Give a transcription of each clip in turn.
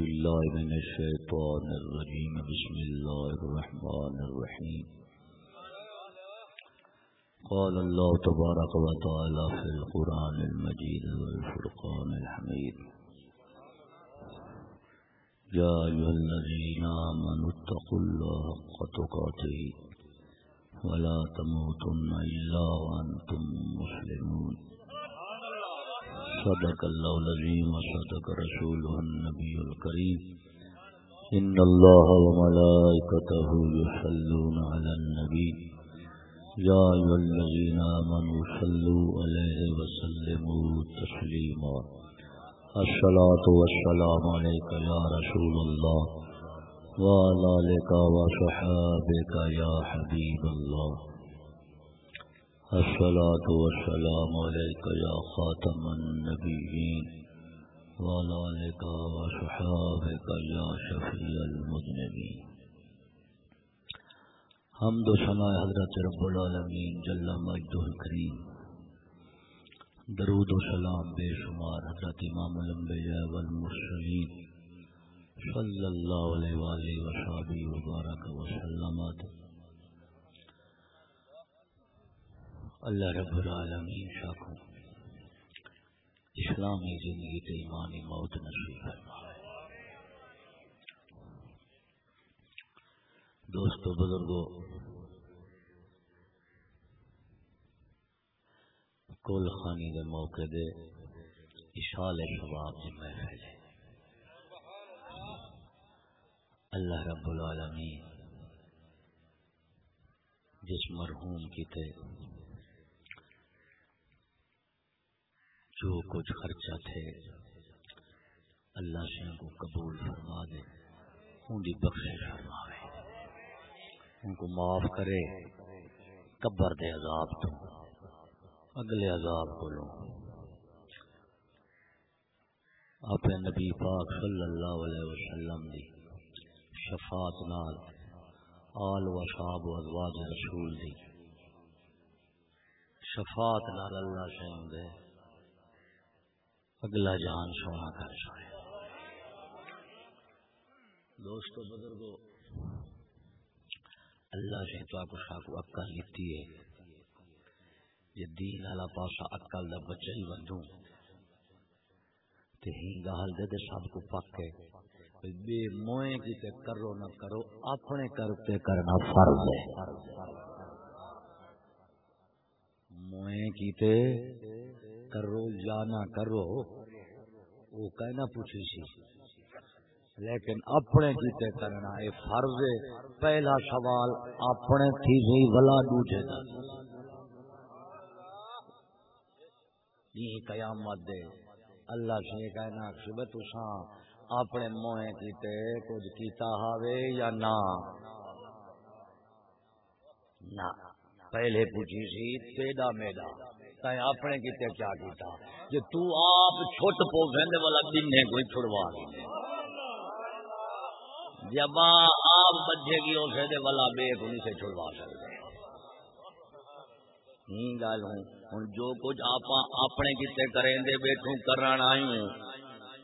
بالله من الشيطان الرجيم. بسم الله الرحمن الرحيم. قال الله تبارك وتعالى في القرآن المجيد والفرقان الحميد. يا أيها الذين آمنوا اتقوا الله حق تقاته ولا تموتن إلا وأنتم مسلمون. صدق الله العظيم وصدق رسوله النبي الكريم. إن الله وملائكته يصلون على النبي. يا أيها الذين آمنوا صلوا عليه وسلموا تسليما. الصلاة والسلام عليك يا رسول الله. وعلى آلك وصحابك يا حبيب الله. الصلاة والسلام عليك يا خاتم النبيين وعلى آلك وصحابك يا شفيع المذنبين. حمد و ثناء حضرت رب العالمین جل مجدہ الکریم. درود و سلام بے شمار حضرت امام الانبیاء والمرسلین. صلی اللہ علیہ وآلہ وصحبہ وبارک وسلم. اللہ رب العالمین شاکو اسلامی زندگی تے ایمانی موت نصیب فرمائے دوستو، بزرگو، کل خانی دے موقع دے اشال شباب دی محفل ہے۔ اللہ رب العالمین جس مرحوم کی تے جو کچھ خرچہ تھے۔ اللہ سے ان کو قبول فرما دے، ان کی بخشش فرماوے۔ ان کو معاف کرے، قبر دے عذاب تو اگلے عذاب کو لو۔ اپنے نبی پاک صلی اللہ علیہ وسلم دی شفاعت نال، آل و صحاب و ازواج رسول دی شفاعت نال اللہ سے دے اگلا جہان سونا کر سکے دوستو، بزرگو، اللہ سے تو آپ کو عقل لیتی ہے یہ دین والا پاسا عقل دا بچہ ہی بندوں۔ تے ہی گال دے دے سب کو پک ہے۔ بے موئے کی تے کرو نہ کرو، اپنے کرتے کرنا فرض ہے۔ موئے کی تے کرو یا نہ کرو، وہ کہنا پوچھی سی۔ لیکن اپنے کیتے کرنا یہ فرض پہلا سوال اپنے تھی سی ولا دوجے دا۔ یہ قیامت دے۔ اللہ سے کہنا صبح تساں اپنے موئے کیتے کچھ کیتا ہاوے یا نہ؟ نہ۔ پہلے پوچھی سی تیڈا میڈا تے اپنے کیتے کیا کیتا؟ جے تو آپ چھوٹ پو ویندے والا دن ہے کوئی چھڑوا دے۔ جب آپ بدھے گی اسے دے والا بے کنی سے چھڑوا سکتے ہی گل ہوں۔ ہوں جو کچھ آپ اپنے کتے کریں دے بیٹھوں کرنا ہوں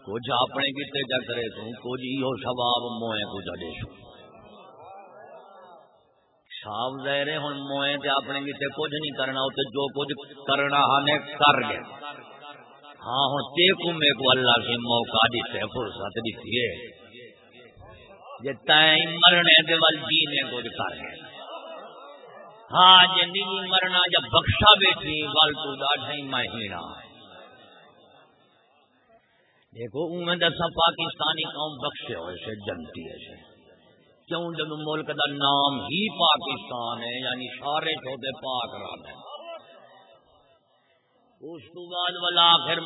کچھ اپنے کتے کیا کرے تو کچھ یہ سواب موئے کو جڑے سو صاف ظاہر ہے ہوں موئے تے اپنے کتے کچھ نہیں کرنا تے جو کچھ کرنا ہاں ہنے کر گئے ہاں ہوں تے کو میں کو اللہ سے موقع دیتے فرصت دیتی ہے۔ جے تائیں مرنے دے ول جینے کچھ کر گئے ہاں جے نہیں مرنا جب بخشا بیٹھی ول تو ڈاڈھا ہی مہینہ۔ دیکھو اویں دسا پاکستانی قوم بخشے ہوئے سے، جنتی ہے سے۔ کیوں جب ملک دا نام ہی پاکستان ہے یعنی سارے چھوٹے پاک رہا ہے اس تو بعد والا آخر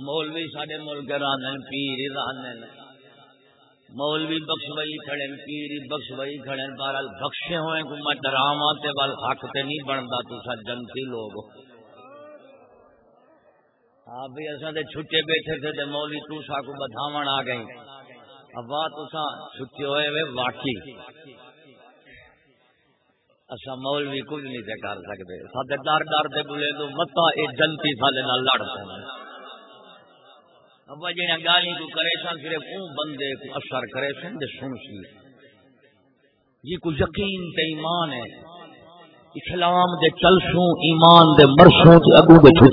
مولوی سارے ملک رہنے پیر رہنے مولوی بخشوئی کھڑے پیر بخشوئی کھڑے بہرحال بخشے ہوئے کو میں ڈراواں تے ول حق تے نہیں بندا تسا جنتی لوگ۔ آپ بھی ایسا دے چھٹے بیٹھے تھے تے مولوی توسا کو بدھاون آ گئی اب تسا چھٹے ہوئے وے واقعی۔ اسا مولوی کچھ نہیں تے کر سکتے سادے ڈر ڈر دے بولے تو متا اے جنتی سالے نال لڑ پے۔ ابا جی گالی کو کرے سن، صرف اون بندے کو اثر کرے سن دے سن سی۔ جی کو یقین تے ایمان ہے۔ اسلام دے چلسوں، ایمان دے مرسوں تے اگو دے چھٹ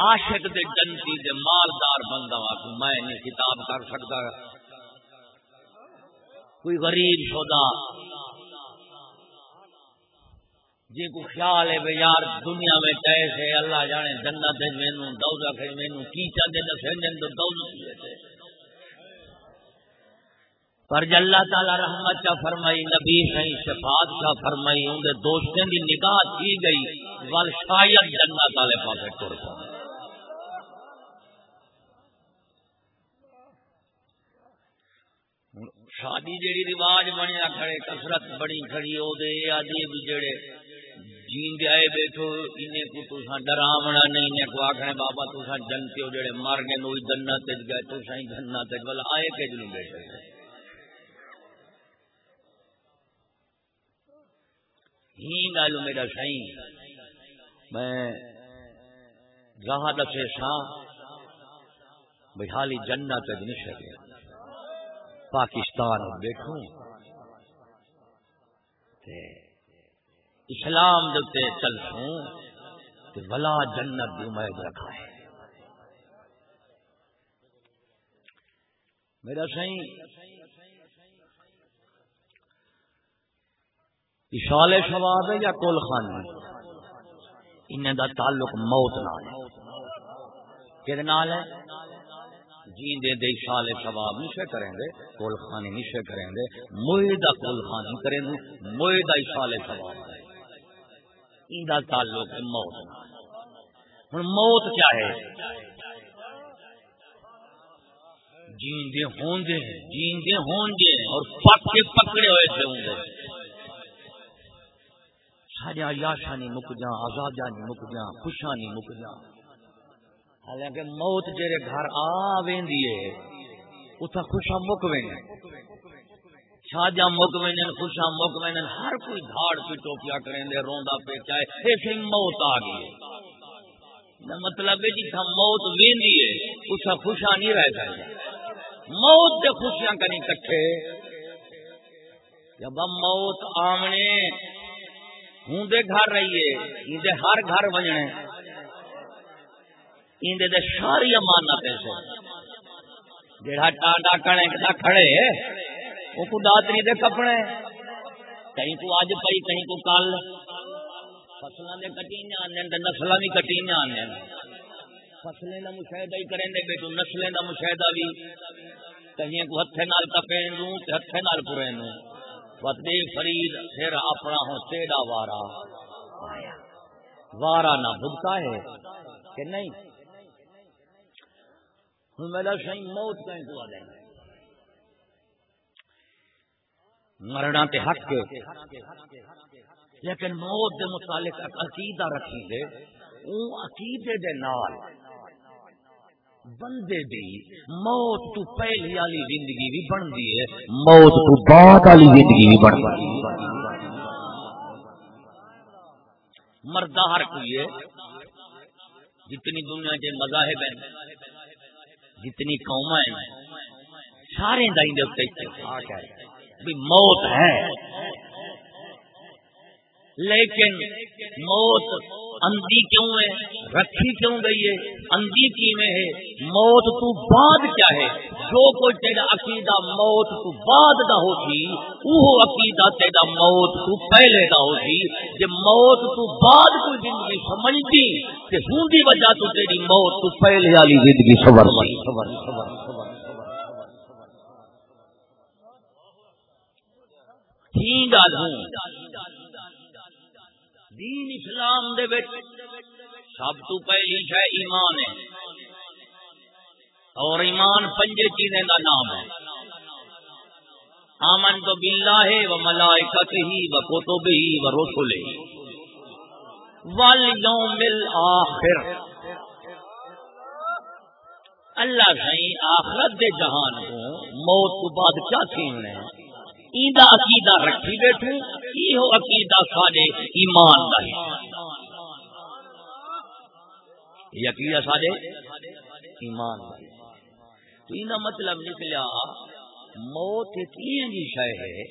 عاشق دے جنتی دے مالدار بندہ کو میں نہیں کتاب کر سکتا۔ کوئی غریب شدہ جی کو خیال ہے بھائی یار، دنیا میں کیسے اللہ جانے جنت ہے مینو دوزخ ہے مینو کی چاہتے نہ سمجھن تو دوزخ ہے۔ پر جب اللہ تعالی رحمت کا فرمائی، نبی صحیح شفاعت کا فرمائی ان کے دوستوں کی نگاہ کی گئی، ول شاید جنت والے پاس ٹر پائے شادی جیڑی رواج بنیا کھڑے کسرت بڑی کھڑی ہو دے آدھی بھی جڑے جیندے آئے بیٹھو، انہیں کو تسا ڈراونا نہیں، انہیں کو آکھنے بابا تسا جنتے ہو جڑے مر گئے، نوئی جنت وچ گئے تسا ہی جنت وچ بلا آئے کے جلوں بیٹھے ہی گالو میرا سائیں میں راہ دسے سا بھائی جنت وچ نہیں گیا۔ پاکستان بیٹھوں اسلام دے چل سوں تو بلا جنت دی امید رکھا ہے میرا سی اشال شواب ہے یا کول خان ان کا تعلق موت نال ہے۔ کہ نال ہے؟ جیندے دے شال ثواب نشے کریں گے کول خانی نشے کریں گے موئے دا کول خانی کریں گے موئے دا شال ثواب ہے ان تعلق ہے موت ہن موت کیا ہے؟ جیندے ہوں گے جیندے ہوں گے اور پکے پکڑے ہوئے تھے ہوں گے۔ سارے یاشانی مک جاں آزادانی مک جاں خوشانی مک جاں۔ حالانکہ موت جیرے گھر آ ویندی ہے اتھا خوشا مک وینے شاجا مک وینے خوشا مک وینے ہر کوئی دھاڑ پیٹو پیا کریں دے، روندا پہ چاہے ایسے موت آ گئی مطلب ہے جتھا موت ویندی ہے اتھا خوشا نہیں رہ جائے موت دے خوشیاں کنی کٹھے۔ جب ہم موت آمنے ہوں دے گھر رہیے، ہوں دے ہر گھر وجنے اندے دے ساری امانت سے جڑا ٹانڈا کنے کدا کھڑے، او کو داتری دے کپڑے۔ کہیں کو اج پئی، کہیں کو کل۔ فصلاں دے کٹیاں آنے تے نسلاں بھی کٹیاں آنے فصلیں دا مشاہدہ ہی کریں دے بیٹو، نسلیں دا مشاہدہ بھی۔ کہیں کو ہتھے نال کپین دوں تے ہتھے نال پورین دوں وقت فرید، پھر اپنا ہو تیڑا وارا۔ وارا نہ بھگتا ہے کہ نہیں؟ میرا سی موت کہیں کو دیں مرنا تے حق لیکن موت دے متعلق عقیدہ رکھی دے۔ اون عقیدے دے نال بندے دی موت تو پہلی والی زندگی بھی بن ہے۔ موت تو بعد والی زندگی بھی بن مردہ ہر کوئی ہے۔ جتنی دنیا کے مذاہب ہیں۔ جتنی قوم ہیں سارے اتفاق ہے۔ موت ہے۔ لیکن موت اندھی کیوں ہے؟ رکھی کیوں گئی ہے؟ اندھی کی میں ہے۔ موت تو بعد کیا ہے؟ جو کوئی تیرا عقیدہ موت تو بعد دا ہوتی وہ عقیدہ تیرا موت تو پہلے دا ہوتی جب موت تو بعد کوئی زندگی سمجھتی کہ ہوں دی وجہ تو تیری موت تو پہلے والی زندگی سور ٹھیک ہے دین اسلام دے وچ سب تو پہلی ہے ایمان ہے۔ اور ایمان پنجے چیزیں کا نام ہے۔ آمن تو بلا ہے وہ ملائکت ہی و کتب ہی و رسول ہی والیوم آخر اللہ سائیں آخرت دے جہان کو موت کو بعد کیا چھیننے ہیں ایدہ عقیدہ رکھی بیٹھے یہ عقیدہ سارے ایمان کا ہے۔ یقین سارے ایمان کا تو ان مطلب نکلیا موت ایک شہ ہے؟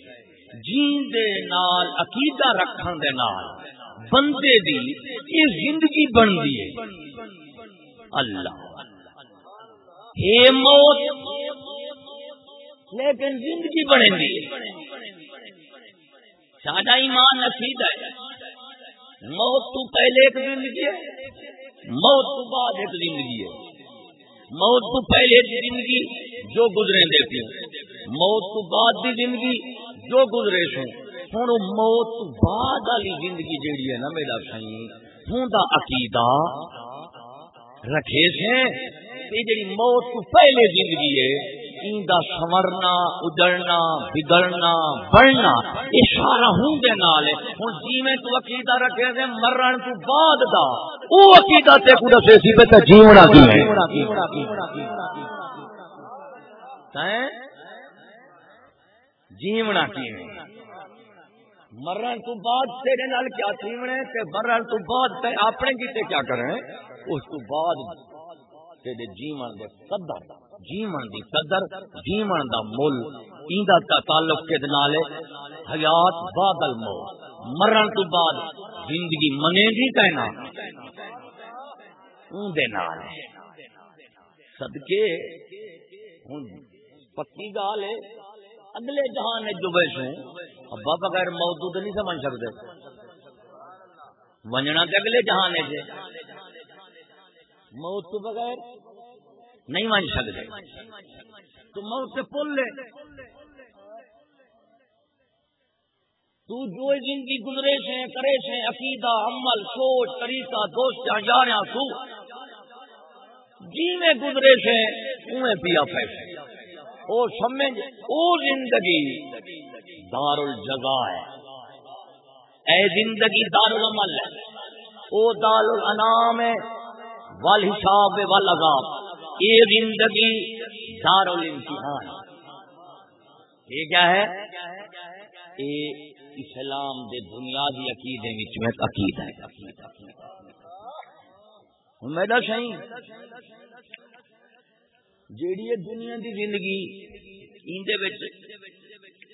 جین دے نال، عقیدہ رکھن دے نال بندے دی یہ زندگی بن دی ہے۔ اللہ۔ اے موت، لیکن زندگی بنے دی۔ سادہ ایمان نصیب ہے۔ موت تو پہلے ایک زندگی ہے، موت تو بعد ایک زندگی ہے۔ موت تو پہلے ایک زندگی جو گزرے دیتی موت تو بعد دی زندگی جو گزرے سو۔ ہوں موت تو بعد والی زندگی جیڑی ہے نا میرا سی ہوں دا عقیدہ رکھے سے جی موت تو پہلے زندگی ہے سمرنا اجڑنا، بگڑنا، بڑھنا یہ سارا ہوں دے نال ہوں جی میں تو عقیدہ رکھے تھے مرن تو بعد دا۔ او عقیدہ تے کو دسے سی تے جیونا کی ہے۔ جیونا کی ہے۔ مرن تو بعد تیرے نال کیا جیونے تے مرن تو بعد تے اپنے کیتے کیا کریں؟ اس تو بعد تیرے جیون دے قدر جیون دی قدر جیون دا مل۔ ایندا تا تعلق کے نال حیات بعد الموت مرن تو بعد زندگی منے دی کہنا اون دے نال صدقے ہن پکی گال ہے۔ اگلے جہان ہے جو بیٹھے ابا بغیر موجود نہیں سمجھ سکتے ونجنا تے اگلے جہان ہے۔ موت تو بغیر نہیں مان سکتے۔ تو موت سے پل لے۔ تو جو زندگی گزرے سے، کرے سے، عقیدہ، عمل، سوچ، طریقہ دوست جانا تو جی میں گزرے سے انہیں پیا پیسے۔ او سمجھ، او زندگی دار الجگا ہے۔ اے زندگی دار العمل ہے۔ او دار الانام ہے۔ والحساب والعذاب یہ زندگی دار الامتحان یہ کیا ہے؟ یہ اسلام دے بنیادی عقیدے میں عقید ہے۔ ہن میرا صحیح جیڑی دنیا دی زندگی اندے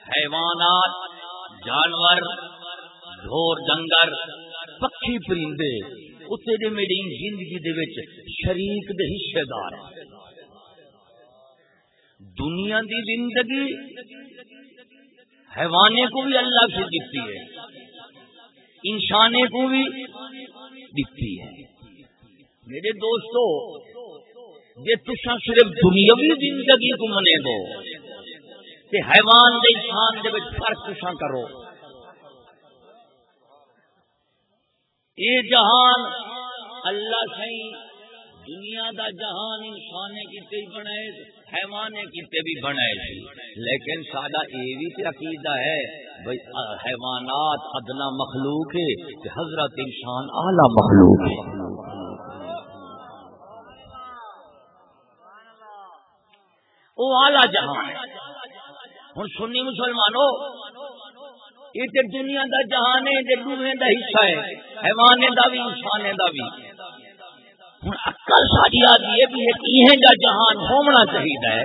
حیوانات، جانور ڈھور ڈنگر پکھی پرندے اتنے میری زندگی دے وچ شریک دے حصے دار دنیا دی زندگی حیوانے کو بھی اللہ سے دیتی ہے، انسانے کو بھی دیتی ہے۔ میرے دوستو جی تسا صرف دنیاوی زندگی کو منے دو کہ حیوان دے انسان دے فرق تسا کرو۔ یہ جہان، اللہ سی دنیا دا جہان انسان کتے بھی بنائے حیوان کتے بھی بنائے لیکن سادہ یہ بھی عقیدہ ہے بھائی حیوانات ادنا مخلوق ہے کہ حضرت انسان اعلی مخلوق ہے۔ وہ اعلی جہان ہے۔ ہوں سنی مسلمانوں یہ دنیا دا جہان ہے دوہے دا حصہ ہے حیوان دا بھی انسان دا بھی۔ ہوں اکل ساری آدھی ہے بھی یہ دا جہان ہونا چاہیے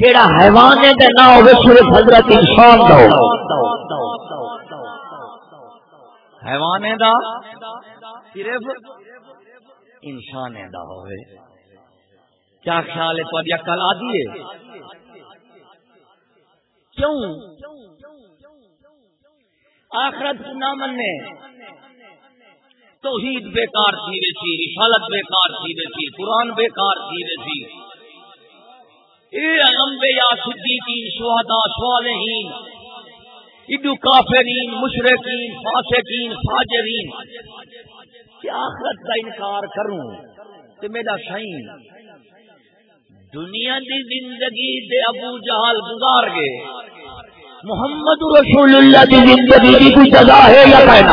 جیڑا حیوان ہے نہ ہوگا صرف حضرت انسان دا ہو۔ حیوان دا صرف انسان دا ہوئے کیا خیال ہے تو ابھی اکل آدھی ہے؟ کیوں؟ آخرت کو نہ مننے۔ توحید بیکار تھی سی جی، رسالت بیکار تھی سی جی، قرآن بیکار تھی سی جی۔ اے لمبے یا صدیقین شہدا صالحین ادو کافرین مشرقین فاسقین، فاجرین۔ کہ آخرت کا انکار کروں تو میرا سائن دنیا دی زندگی دے ابو جہال گزار گئے۔ محمد رسول اللہ کی زندگی کی کوئی جگہ ہے یا کہنا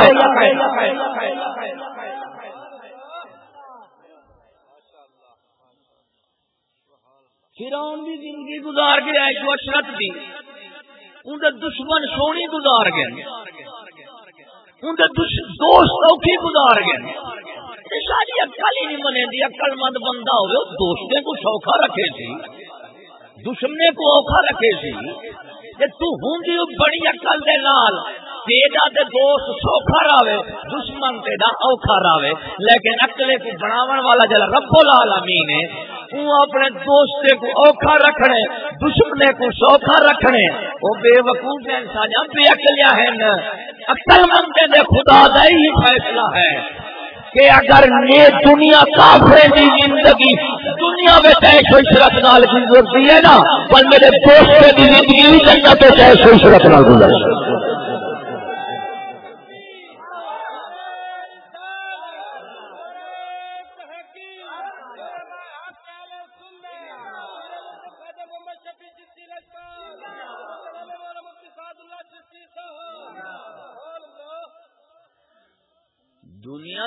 فرعون بھی زندگی گزار کے آئے جو اشرت دی۔ ان کا دشمن سونی گزار گئے۔ ان کا دوست اوکھی گزار گئے۔ ساری اکل ہی نہیں منے دی۔ اکل مند بندہ ہوئے دوستے کو سوکھا رکھے سی۔ دشمنے کو اوکھا رکھے سی۔ کہ تو ہوں بڑی اکل دے نال، تیجا دے دوست سوکھا راوے، دشمن تیجا اوکھا راوے، لیکن اکلے کو بناون والا جلا رب العالمین ہے وہ اپنے دوستے کو اوکھا رکھنے، دشمنے کو سوکھا رکھنے، وہ بے وقوف انسان بے اکلیا ہے اکل مند دے خدا دا ہی فیصلہ ہے۔ کہ اگر یہ دنیا کافرے دی زندگی دنیا میں تیش و عشرت نال گزرتی ہے نا، پر میرے دوست دی زندگی بھی جنت تیش و عشرت نال گزرتی ہے۔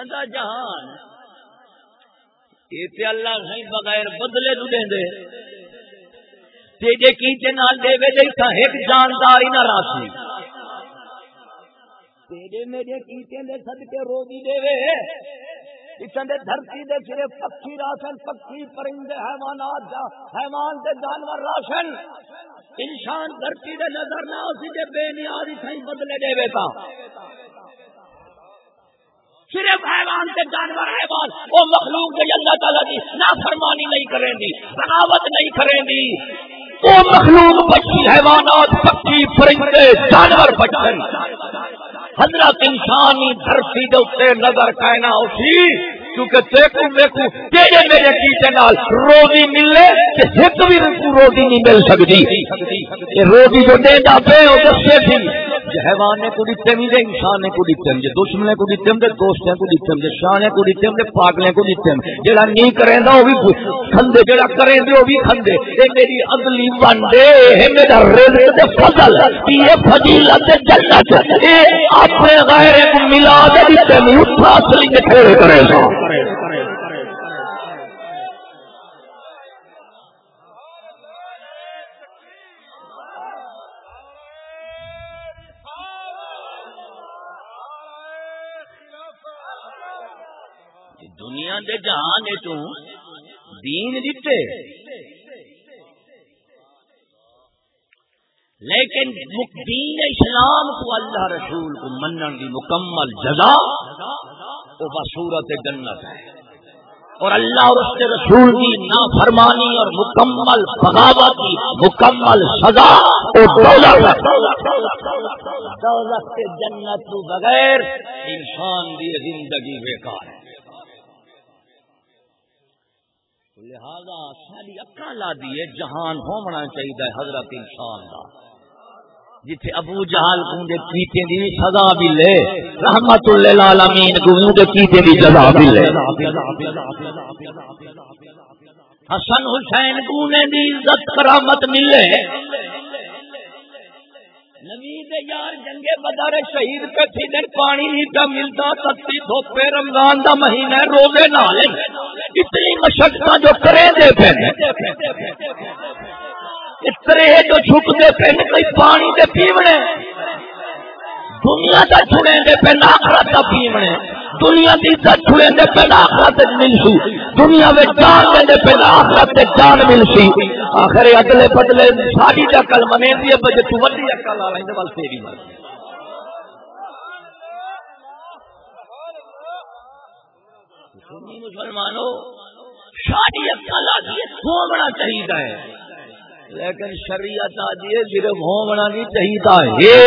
دا جہان۔ یہ اللہ نہیں بغیر بدلے تو دیں دے۔ تیجے کیچے نال دے وے دے تھا ایک جاندار نہ راسی تیجے میرے کیچے دے صدقے روزی دے وے۔ اتنے دھرتی دے صرف پکی راشن پکی پرندے، حیوانات جا حیوان دے جانور راشن۔ انسان دھرتی دے نظر نہ اسی دے بے نیازی تھیں بدلے دے وے صرف حیوان سے جانور حیوان وہ مخلوق جو اللہ تعالیٰ کی نافرمانی نہیں کریں گی، بغاوت نہیں کریں گی۔ وہ مخلوق بچی حیوانات، پکی، پرندے، جانور بچن۔ حضرت انسانی دھرتی دے نظر کہنا اسی کیونکہ دیکھو دیکھو، تیرے میرے کیتے نال روزی ملے کہ ایک بھی روزی نہیں مل سکتی۔ روزی جو دے دا پے وہ دسے تھی حیوان کو دیتے بھی دے، انسان کو دیتے ہیں دشمن کو دیتے ہیں دوست کو دیتے ہیں شان کو دیتے ہیں پاگلے کو دیتے ہیں جڑا نہیں کرے گا وہ بھی کھندے جڑا کرے گا وہ بھی کھندے۔ اے میری اگلی بندے، اے میرا رزق تے فضل یہ فضیلت دے جنت۔ اے اپنے غیر کو ملا دے دیتے نہیں اٹھا اصلی کے پھیرے کرے گا دنیا دے تو دین دیتے۔ لیکن دین اسلام کو اللہ رسول کو منن کی مکمل جزا وہ بصورت جنت ہے۔ اور اللہ اور اس کے رسول کی نافرمانی اور مکمل بغاوت کی مکمل سزا دولت جنت بغیر انسان کی زندگی بیکار لہذا ساری اکا لا دیے جہان ہونا چاہیے حضرت انسان کا جتھے ابو جہال کو دے کیتے دی سزا بھی لے رحمت للعالمین کو دے کیتے دی سزا بھی لے حسن حسین کو نے دی عزت، کرامت ملے۔ نوید یار جنگے بدار شہید پہ تھی دن پانی نہیں کا ملتا ستی دھوپے رمضان دا مہینہ روزے نالے اتنی مشقت جو کرے دے پہ اترے جو چھپ دے پہ کئی پانی دے پیونے۔ دنیا دا چھڑے دے پہ آخرت دا پیونے۔ دنیا دی عزت چھڑے دے پہ آخرت ملسی دنیا میں جان دے دے پہ آخرت دے جان ملسی آخر اگلے بدلے ساری دا کل منے دی بجے تو وڈی عقل والا اندے ول تیری مرضی۔ مسلمانوں ساری عقل آتی ہے سونا چاہیے لیکن شریعت آدھی ہے، صرف ہونا نہیں چاہیے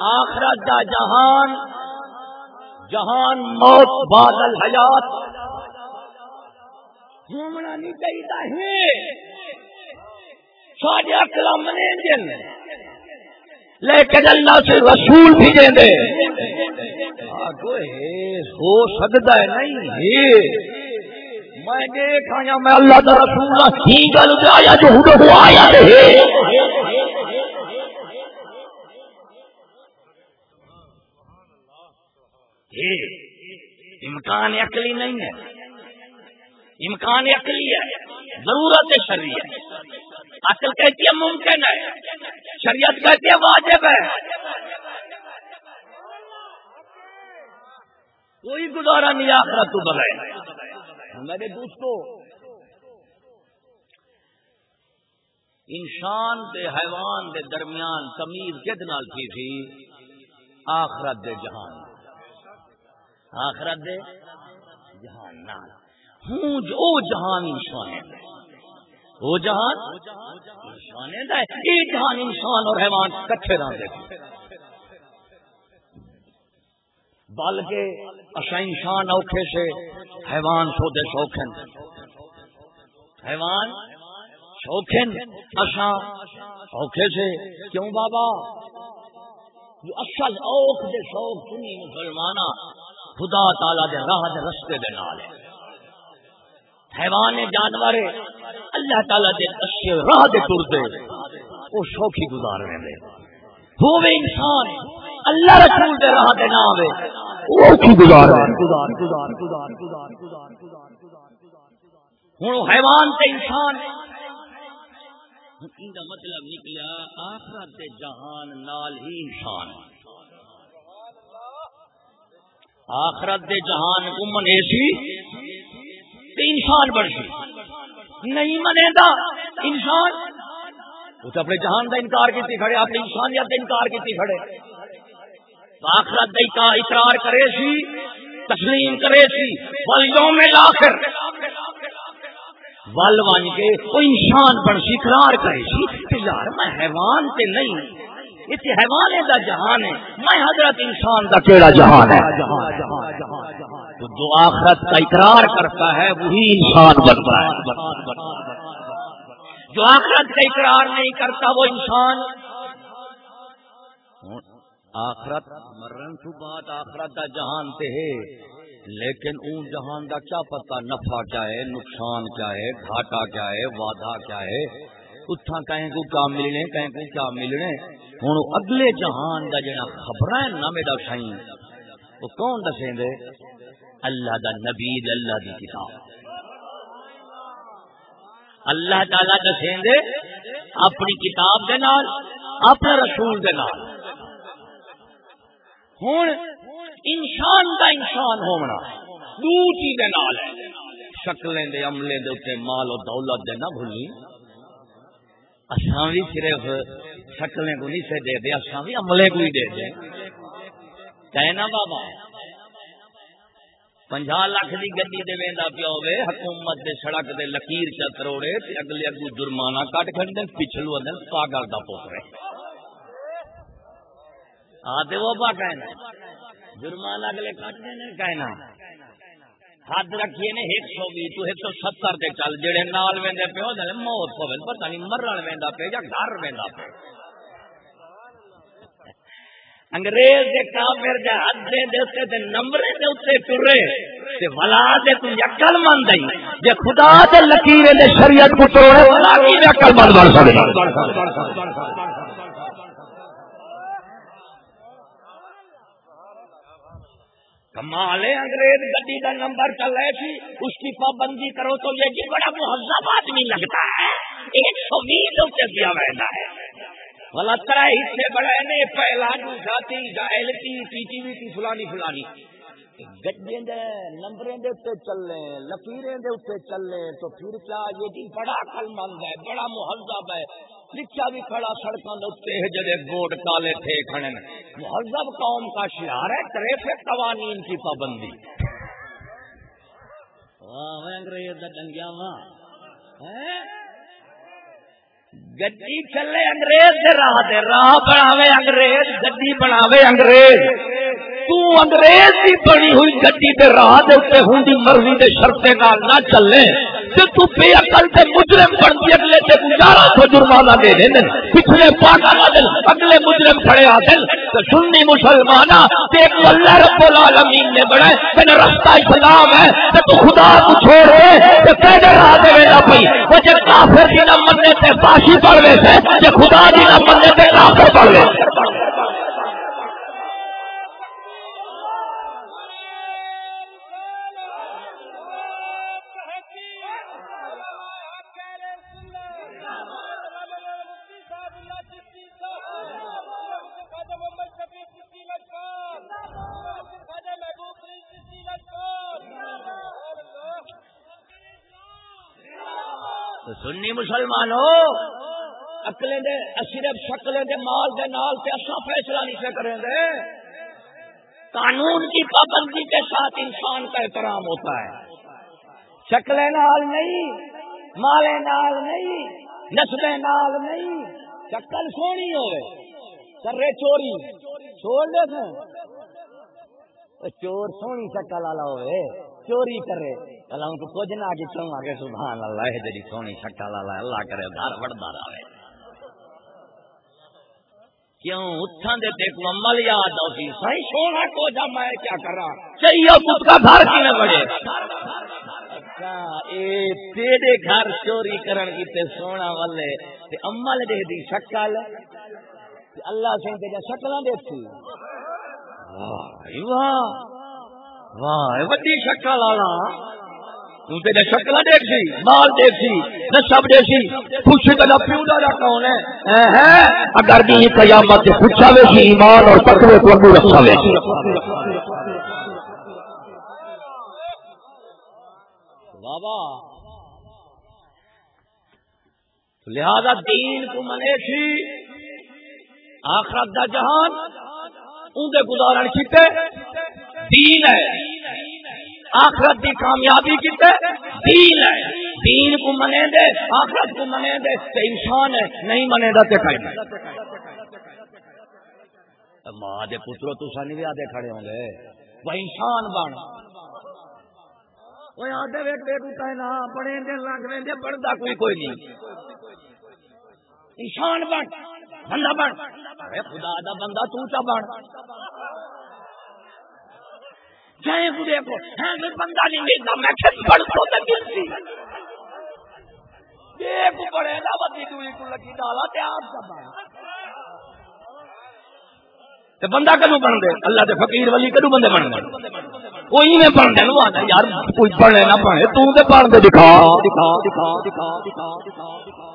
آخرت کا جہان جہان موت، بادل حیات۔ ہونا نہیں چاہیے سارے اکلا منے دن لیکن اللہ سے رسول بھی دیں دے ہو سکتا ہے نہیں میں دیکھا میں اللہ کا رسول ہاں، ہی گل آیا جو ہوں آیا رہے امکان عقلی نہیں ہے۔ امکان عقلی ہے۔ ضرورت شری ہے عقل کہتی ہے ممکن ہے۔ شریعت کہتی ہے واجب ہے۔ کوئی گزارا نہیں آخرت تو بغیر۔ میرے دوستو، انسان دے حیوان دے درمیان تمیز کد نال کی تھی؟ آخرت دے جہان۔ آخرت دے جہان نال ہوں جو جہان انسان ہے۔ وہ جہان انسان ہے۔ یہ جہان انسان اور حیوان کٹھے نہ دیکھے بلکہ اصا انسان اوکھے سے حیوان سو دے شوکھن۔ حیوان شوکھن۔ اصا اوکھے سے۔ کیوں بابا؟ جو اصل اوکھ دے شوق سنی مسلمانا خدا تعالی دے راہ دے رستے دے نال ہے۔ حیوان جانور اللہ تعالی دے اچھے راہ دے ٹر دے۔ وہ شوخی گزارنے دے ہوے انسان اللہ رسول دے راہ دے نہ آوے ہوں حیوان تے انسان مطلب نکلیا، آخرت جہان نال ہی انسان ہے۔ آخرت دے جہان کو منے سی انسان بڑھ سی۔ نہیں منے دا، انسان۔ اس اپنے جہان کا انکار کی کھڑے، اپنی انسانیت کا انکار کی کھڑے۔ آخرت دے کا اقرار کرے سی، تسلیم کرے سی۔ ولوں میں لاخر ول بن کے وہ انسان بن سی، اقرار کرے سی۔ یار، میں حیوان تے نہیں۔ اتنے حیوان دا جہان ہے۔ میں حضرت انسان دا کیڑا جہان ہے؟ تو جو آخرت کا اقرار کرتا ہے وہی انسان بنتا ہے۔ جو آخرت کا اقرار نہیں کرتا وہ انسان۔ آخرت مرن تو بات آخرت دا جہان تے ہے۔ لیکن اون جہان دا کیا پتہ نفع کیا ہے نقصان کیا ہے گھاٹا کیا ہے وعدہ کیا ہے۔ اتھا کہیں کو کیا ملنے کہیں کو کیا ملنے۔ ہوں اگلے جہان دا جڑا خبر ہے نا میرا سائیں وہ کون دسیں دے اللہ دا نبی اللہ دی کتاب۔ اللہ تعالی دسیں دے اپنی کتاب دے نال، اپنے رسول دے نال۔ ہوں انسان کا انسان ہونا دو چیزیں نال۔ ہے شکلیں دے عملے دے مال و دولت دے نہ بھولی اساں بھی صرف شکلیں کو نہیں سے دے دے، اساں بھی عملے کو ہی دے دے۔ کہنا بابا پنجا لاکھ کی گڈی دے ویندا پیا ہوے حکومت دے سڑک دے لکیر چ کروڑے تے اگلے اگو جرمانہ کٹ کھڑ پچھلو اندر پاگل دا پوترے آتے وہ پا کہنا جرمان اگلے کٹ دینے کہنا حد رکھیے نے ایک سو بھی تو ایک سو ستر دے چل، جڑے نال ویندے پہ ہو موت پوے پتہ نہیں مرن ویندا پہ یا گھر ویندا پہ انگریز دے کافر دے حد دے دے تے تے نمبر دے اوتے ٹرے تے ولا دے تو عقل مند ہے جے خدا دے لکیر دے شریعت کو توڑے، ولا کی دے عقل مند بن سکدا کمال انگریز گڈی کا نمبر چل رہے تھی، اس کی پابندی کرو تو یہ جی بڑا مہذب آدمی لگتا ہے۔ ایک سو بیس روپے دیا رہتا ہے۔ بلا طرح حصے بڑے نے پہلا دوسرا تھی جائل کی ٹی ٹی وی کی فلانی فلانی۔ گڈے نمبر چلنے لکیریں چلنے تو پھر کیا یہ جی بڑا عقل مند ہے، بڑا مہذب ہے۔ لکھا بھی کھڑا سڑکوں کے جڑے گوڈ کالے تھے کھڑے مہذب قوم کا شہر ہے کرے پھر قوانین کی پابندی۔ واہ انگریز ڈنگیا گڈی چلے انگریز دے راہ دے، راہ بناوے انگریز، گڈی بناوے انگریز۔ تو انگریز دی بنی ہوئی گڈی دے راہ دے اوتے ہوں مرضی دے شرطے نال نہ چلے۔ تے تو بے عقل تے مجرم بن کے اگلے تے گزارا تو جرمانہ دے دین پچھلے اگلے مجرم کھڑے آدل تو سنی مسلمانہ تے اللہ رب العالمین نے تے رستہ اسلام ہے تے تو خدا کو چھوڑے تے پیدے راہ دے ویلا پئی۔ جے کافر دی نہ مننے تے باشی پڑھ وے سے جے خدا دی نہ مننے تے کافر پڑھ وے سنی مسلمان ہو اکلے دے صرف شکلیں دے، مال دے نال تے اصا فیصلہ نہیں سے کریں گے قانون کی پابندی کے ساتھ انسان کا احترام ہوتا ہے۔ شکلیں نال نہیں مالے نال نہیں نسلے نال نہیں۔ شکل سونی ہوئے کرے چوری چھوڑ دے چور سونی شکل والا ہوئے۔ چوری کرے۔ اللہ ان کو کچھ نہ آگے چوں آگے سبحان اللہ ہے جی سونی شکل والا اللہ کرے گھر بڑھتا رہے کیوں؟ اتھان دے تے کو عمل یاد آ سی۔ سائیں سونا کو جا میں کیا کر رہا؟ چاہیے خود کا گھر کینے بڑے اچھا اے تیرے گھر چوری کرن کی تے سونا والے، تے عمل دے دی شکل۔ اللہ سے تے شکلاں دے تھی۔ واہ واہ۔ واہ وڈی شکل والا۔ شکل دیکھ سی مال دیکھ سی نسب دیکھ سی خوش کلا پیو دا کون ہے؟ اگر بھی قیامت پوچھا وے سی ایمان اور تقوی کو اگو رکھا وے بابا لہذا دین کو منے سی آخرت دا جہان ان کے گزارن کیتے دین ہے۔ آخرت کی کامیابی کتنے دین ہے۔ دین کو منے دے، آخرت کو منے دے تو انسان ہے، نہیں منے گا تو ماں دے پترو تو سنی بھی آدھے کھڑے ہوں گے۔ وہ انسان بن۔ وہ آدھے ویٹ ویٹ اٹھا نا بڑے دن لگ رہے ہیں بڑھتا کوئی کوئی نہیں۔ انسان بن، بندہ بن۔ خدا دا بندہ، تو چا بن۔ جائیں خدے کو۔ ہاں میں بندہ نہیں ملتا میں کھت پڑھ تو تک گلتی ایک بڑے دا بدی دوئی کو لگی ڈالا تے آپ کا بڑا تے بندہ کدو بن دے اللہ دے فقیر ولی کدو بندے بن دے کوئی میں بن دے نو آتا یار، کوئی پڑھے نہ پڑھے تو تے پڑھ دے دکھا دکھا دکھا دکھا دکھا دکھا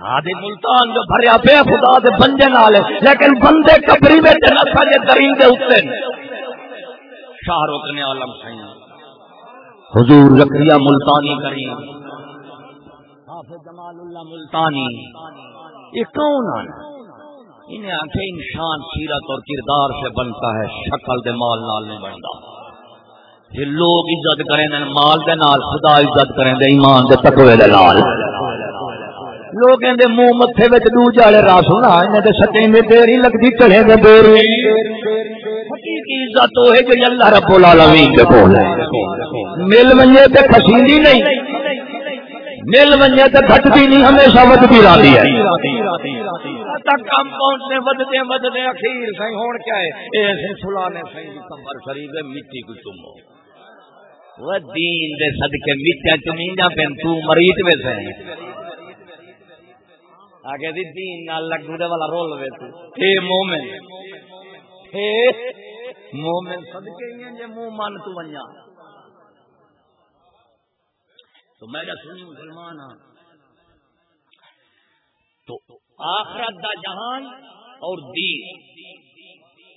ہاں ملتان جو بھریا بے خدا دے بندے نال لیکن بندے قبری میں تے نسا دے درین دے اوتے شاہ روکنے عالم سائیں حضور زکریہ ملتانی کریم حافظ جمال اللہ ملتانی۔ یہ کون آنا انہیں آنکھیں انسان سیرت اور کردار سے بنتا ہے شکل دے مال نال نہیں بنتا۔ یہ لوگ عزت کریں دے مال دے نال خدا عزت کریں دے ایمان دے تقوی دے نال۔ لوگ دے منہ متھے وچ دو جالے راس ہونا انہیں دے سچے میں دیری لگدی چڑھے دے دیری حقیقی عزت وہ ہے جو اللہ رب العالمین کے کول ہے۔ مل منجے تے پسیندی نہیں۔ مل منجے تے گھٹتی نہیں، ہمیشہ ودتی رہتی ہے۔ تک کم پہنچنے ودتے ودتے، اخیر سہی ہون کیا ہے؟ ایسے فلانے سہی شریف مٹی کو وہ دین دے صدقے تو آگے دی دین نال لگو دے والا رول وے تو۔ اے مومن تھے۔ مومن صدقے ہیں جے منہ من تو ونیا تو میں سنی، مسلمان ہاں۔ تو آخرت دا جہان اور دین،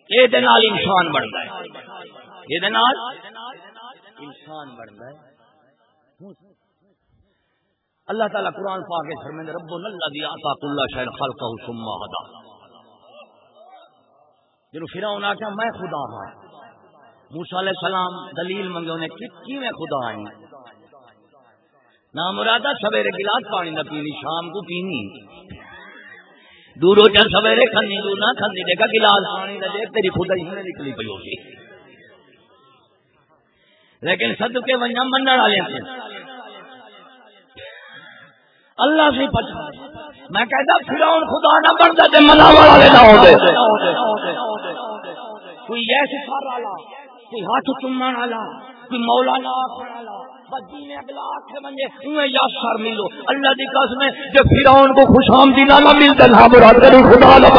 یہ دنال انسان بڑھتا ہے۔ یہ دنال انسان بڑھتا ہے۔ اللہ تعالیٰ قرآن پاک کے فرمائے رب اللہ آتا اللہ شاید خلقہ ثم ہدا جنو فرعون آخیا میں خدا ہاں۔ موسیٰ علیہ السلام دلیل منگے، انہیں کی میں خدا آئیں نام مرادہ سویرے گلاس پانی نہ پینی، شام کو پینی۔ دورو چل سویرے کھنی، دور نہ کھنی، دیکھا گلاس پانی نہ دیکھ، تیری خدا ہی میں نکلی پی ہوگی۔ لیکن سد کے ونجا منع والے تھے اللہ سے پچھا۔ میں کہتا، فرعون خدا نہ بنتا تے منا والے نہ ہوندے کوئی ایسے سار والا کوئی ہاتھ چومن والا کوئی مولانا والا اللہ دی قسم فرعون کو خوش نہ ملتا، نہ مراد کرے خدا نہ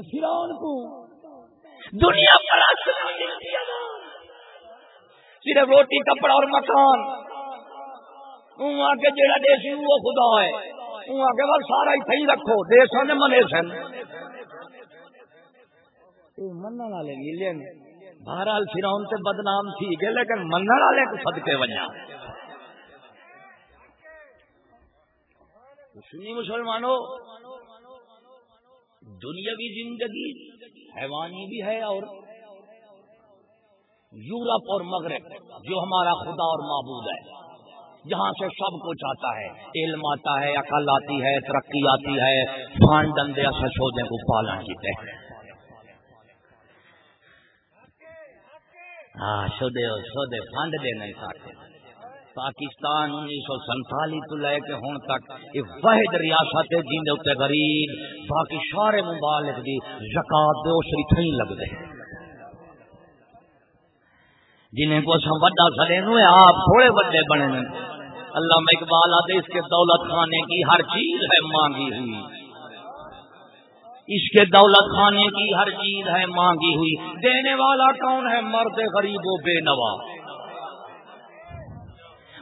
فرعون کو دنیا پر صرف روٹی، کپڑا اور مکان۔ کے جڑا دیسی وہ خدا ہے۔ سارا ہی رکھو دیسا نے منے سن۔ من والے ملے بہرحال فرعون سے بدنام تھی گئے، لیکن منگل والے کو صدقے بنیا سنی مسلمانوں دنیاوی زندگی حیوانی بھی ہے اور یورپ اور مغرب، جو ہمارا خدا اور معبود ہے۔ جہاں سے سب کچھ آتا ہے۔ علم آتا ہے، عقل آتی ہے، ترقی آتی ہے۔ فان دندے سچودے کو پالن جیتے ہیں ہاں سودے سودے فنڈ دے نہیں سکتے۔ پاکستان انیس سو سنتالی تو لے کے ہوں تک یہ واحد ریاست ہے، جن اتنے غریب، باقی سارے مبالک دی زکات دے اسری تھیں لگ دے جنہیں کو سم وڈا سڑے نو آپ تھوڑے بڑے بنے نے اللہ میں اقبال آتے اس کے دولت خانے کی ہر چیز ہے مانگی ہوئی۔ اس کے دولت خانے کی ہر چیز ہے مانگی ہوئی۔ دینے والا کون ہے؟ مرد غریب و بے نوا۔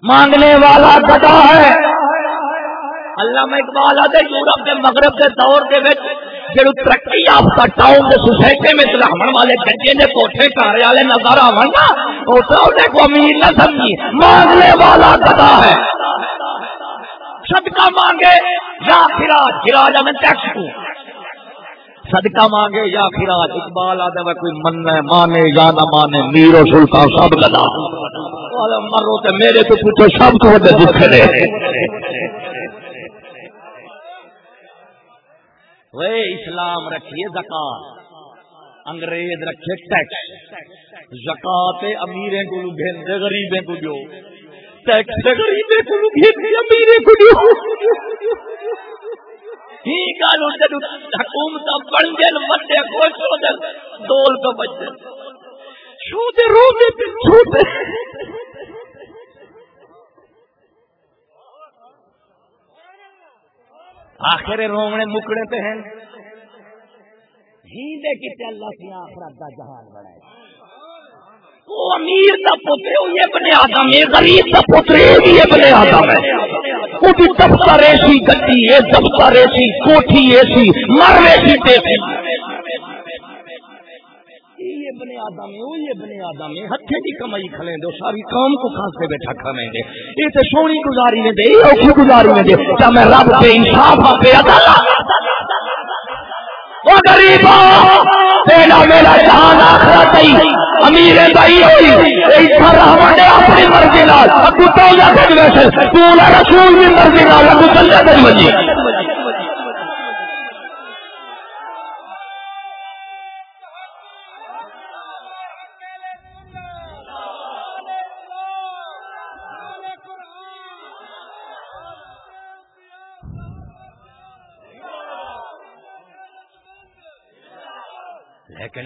مانگنے والا گدا ہے۔ اللہ میں اقبال آتے یورپ کے مغرب کے دور کے بچ جڑ ترقی یافتہ ٹاؤن کے سوسائٹی میں رہن والے گجے نے کوٹھے کارے والے نظر آون نا اوتے کو امیر نہ سمجھی۔ مانگنے والا گدا ہے۔ صدقہ مانگے یا خراج؟ خراج میں ٹیکس کو۔ صدقہ مانگے یا خراج؟ اقبال آدھے میں کوئی من مانے یا نہ مانے، میر و سلطان سب گدا۔ مرو تے میرے تو پوچھو سب تو وڈے دکھ نے۔ وہ اسلام رکھیے زکات۔ انگریز رکھے ٹیکس۔ زکات امیریں کو بھیجتے، غریبیں کو جو ٹیکس غریبیں کو بھیجتے، امیریں کو جو حکومت بن گئے وڈے خوش ہو دول تو بچے۔ چھو دے رو دے آخر رومنے مکڑے پہ ہیں۔ ہی کتے اللہ سے آخرت دا جہان بڑھائے وہ امیر دا پتر یہ بنے آدم ہے، غریب دا پتر یہ بنے آدم ہے۔ وہ بھی دفتر ایسی گڈی ہے دفتر ایسی کوٹھی ایسی مر ایسی دیکھیں بنے آدم ہے وہ یہ بنے آدم ہے۔ ہتھے کی کمائی کھلیں دو ساری کام کو کھانس کے بیٹھا کھلیں دے۔ یہ تو سونی گزاری میں دے، یہ اوکھی گزاری میں دے۔ کیا میں رب پہ انصاف ہاں پہ عدالت ہاں؟ وہ غریبا ہاں۔ تیرا میرا جہان آخرت ہی۔ امیر بھائی ہوئی۔ ایسا رحمت ہے اپنی مرضی نال۔ ابو تو جا کے ویسے، تو رسول کی مرضی نال، ابو چلے تیری مرضی لیکن